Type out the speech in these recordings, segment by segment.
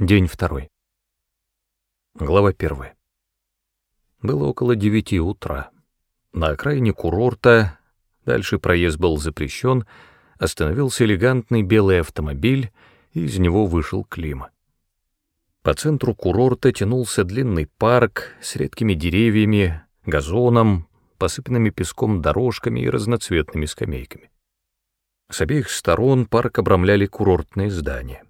День второй. Глава первая. Было около девяти утра. На окраине курорта, дальше проезд был запрещен, остановился элегантный белый автомобиль, и из него вышел Клима. По центру курорта тянулся длинный парк с редкими деревьями, газоном, посыпанными песком дорожками и разноцветными скамейками. С обеих сторон парк обрамляли курортные здания.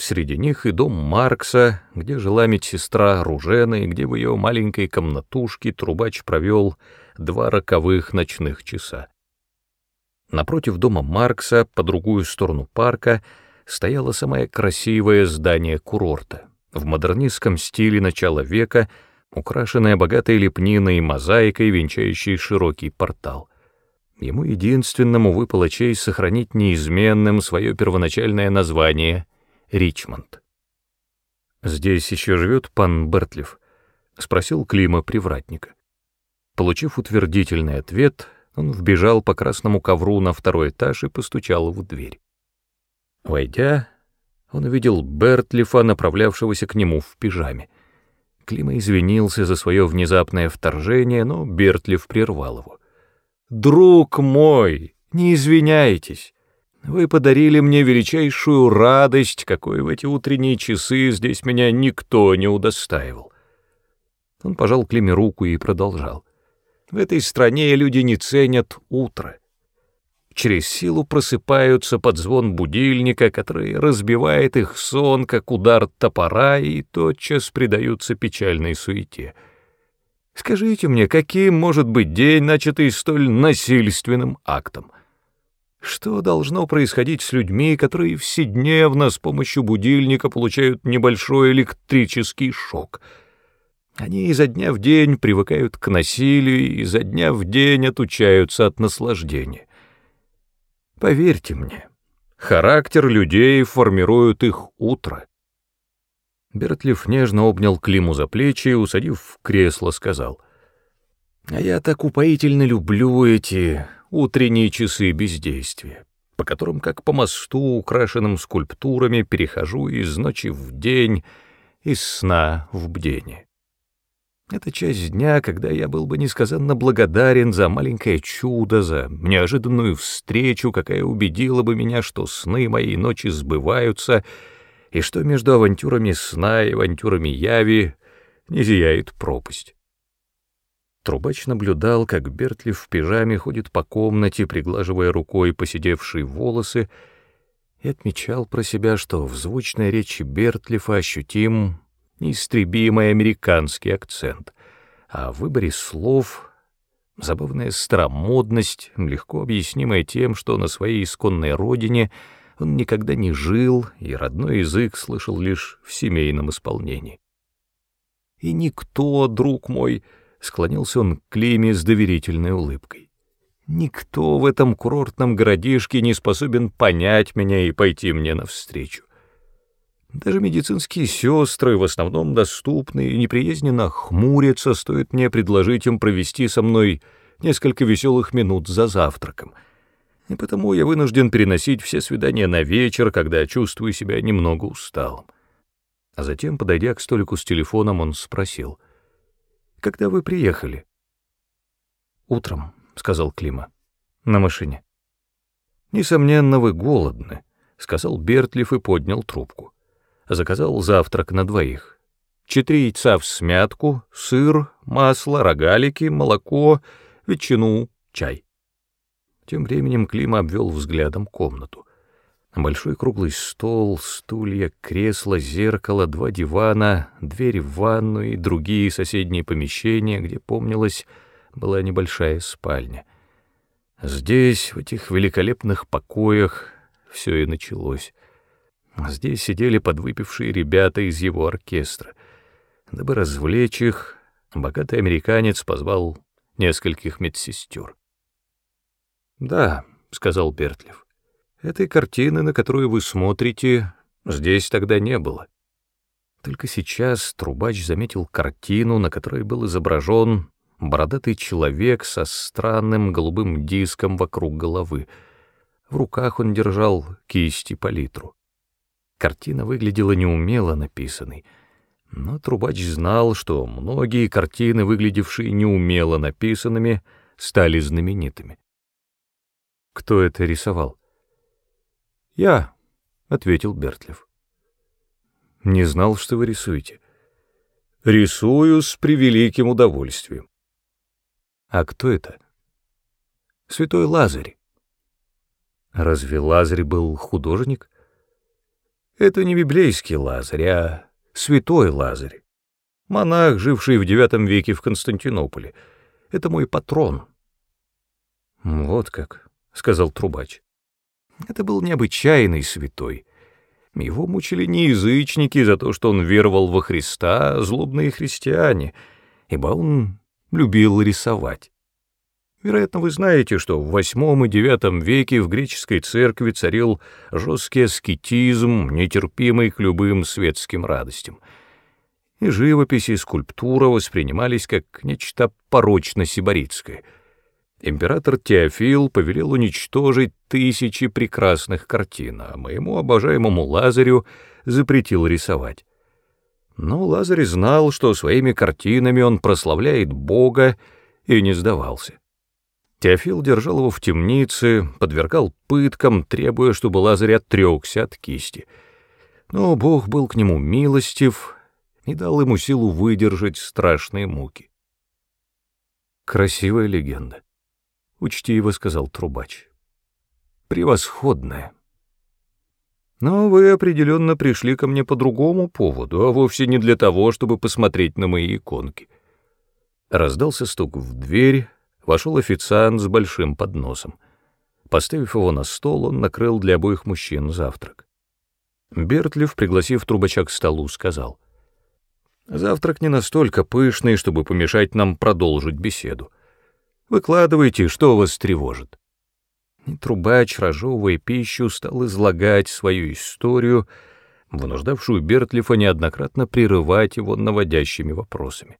Среди них и дом Маркса, где жила медсестра Ружена, и где в ее маленькой комнатушке трубач провел два роковых ночных часа. Напротив дома Маркса, по другую сторону парка, стояло самое красивое здание курорта, в модернистском стиле начала века, украшенное богатой лепниной и мозаикой, венчающей широкий портал. Ему единственному выпала честь сохранить неизменным свое первоначальное название — Ричмонд. «Здесь еще живет пан Бертлиф?» — спросил Клима привратника. Получив утвердительный ответ, он вбежал по красному ковру на второй этаж и постучал в дверь. Войдя, он увидел Бертлифа, направлявшегося к нему в пижаме. Клима извинился за свое внезапное вторжение, но Бертлиф прервал его. «Друг мой, не извиняйтесь. Вы подарили мне величайшую радость, какой в эти утренние часы здесь меня никто не удостаивал. Он пожал Климе руку и продолжал. В этой стране люди не ценят утро. Через силу просыпаются под звон будильника, который разбивает их сон, как удар топора, и тотчас предаются печальной суете. Скажите мне, каким может быть день, начатый столь насильственным актом? Что должно происходить с людьми, которые вседневно с помощью будильника получают небольшой электрический шок? Они изо дня в день привыкают к насилию и изо дня в день отучаются от наслаждения. Поверьте мне, характер людей формирует их утро. Бертлиф нежно обнял Климу за плечи и, усадив в кресло, сказал, «А я так упоительно люблю эти утренние часы бездействия, по которым, как по мосту, украшенным скульптурами, перехожу из ночи в день, из сна в бдение. Это часть дня, когда я был бы несказанно благодарен за маленькое чудо, за неожиданную встречу, какая убедила бы меня, что сны моей ночи сбываются, и что между авантюрами сна и авантюрами яви не зияет пропасть. Трубач наблюдал, как Бертли в пижаме ходит по комнате, приглаживая рукой посидевшие волосы, и отмечал про себя, что в звучной речи Бертлифа ощутим неистребимый американский акцент, а в выборе слов — забавная старомодность, легко объяснимая тем, что на своей исконной родине он никогда не жил и родной язык слышал лишь в семейном исполнении. «И никто, друг мой, —— склонился он к Климе с доверительной улыбкой. «Никто в этом курортном городишке не способен понять меня и пойти мне навстречу. Даже медицинские сестры, в основном доступные, неприязненно хмурятся, стоит мне предложить им провести со мной несколько веселых минут за завтраком. И потому я вынужден переносить все свидания на вечер, когда чувствую себя немного усталым». А затем, подойдя к столику с телефоном, он спросил — когда вы приехали?» «Утром», — сказал Клима, — «на машине». «Несомненно, вы голодны», — сказал Бертлиф и поднял трубку. Заказал завтрак на двоих. Четыре яйца в смятку, сыр, масло, рогалики, молоко, ветчину, чай. Тем временем Клима обвел взглядом комнату. Большой круглый стол, стулья, кресло, зеркало, два дивана, дверь в ванну и другие соседние помещения, где, помнилось, была небольшая спальня. Здесь, в этих великолепных покоях, все и началось. Здесь сидели подвыпившие ребята из его оркестра. Дабы развлечь их, богатый американец позвал нескольких медсестер. «Да», — сказал Бертлев, — Этой картины, на которую вы смотрите, здесь тогда не было. Только сейчас трубач заметил картину, на которой был изображен бородатый человек со странным голубым диском вокруг головы. В руках он держал кисти палитру. Картина выглядела неумело написанной, но Трубач знал, что многие картины, выглядевшие неумело написанными, стали знаменитыми. Кто это рисовал? «Я», — ответил Бертлев. «Не знал, что вы рисуете». «Рисую с превеликим удовольствием». «А кто это?» «Святой Лазарь». «Разве Лазарь был художник?» «Это не библейский Лазарь, а святой Лазарь. Монах, живший в IX веке в Константинополе. Это мой патрон». «Вот как», — сказал трубач. Это был необычайный святой. Его мучили не язычники за то, что он веровал во Христа, а злобные христиане, ибо он любил рисовать. Вероятно, вы знаете, что в VIII и IX веке в греческой церкви царил жесткий аскетизм, нетерпимый к любым светским радостям. И живопись и скульптура воспринимались как нечто порочно-сибаритское — Император Теофил повелел уничтожить тысячи прекрасных картин, а моему обожаемому Лазарю запретил рисовать. Но Лазарь знал, что своими картинами он прославляет Бога, и не сдавался. Теофил держал его в темнице, подвергал пыткам, требуя, чтобы Лазарь отрекся от кисти. Но Бог был к нему милостив и дал ему силу выдержать страшные муки. Красивая легенда. — учтиво сказал трубач. «Превосходная. Но вы определенно пришли ко мне по другому поводу, а вовсе не для того, чтобы посмотреть на мои иконки». Раздался стук в дверь, вошел официант с большим подносом. Поставив его на стол, он накрыл для обоих мужчин завтрак. Бертлев, пригласив трубача к столу, сказал, «Завтрак не настолько пышный, чтобы помешать нам продолжить беседу. Выкладывайте, что вас тревожит. И трубач, разжевывая пищу, стал излагать свою историю, вынуждавшую Бертлифа неоднократно прерывать его наводящими вопросами.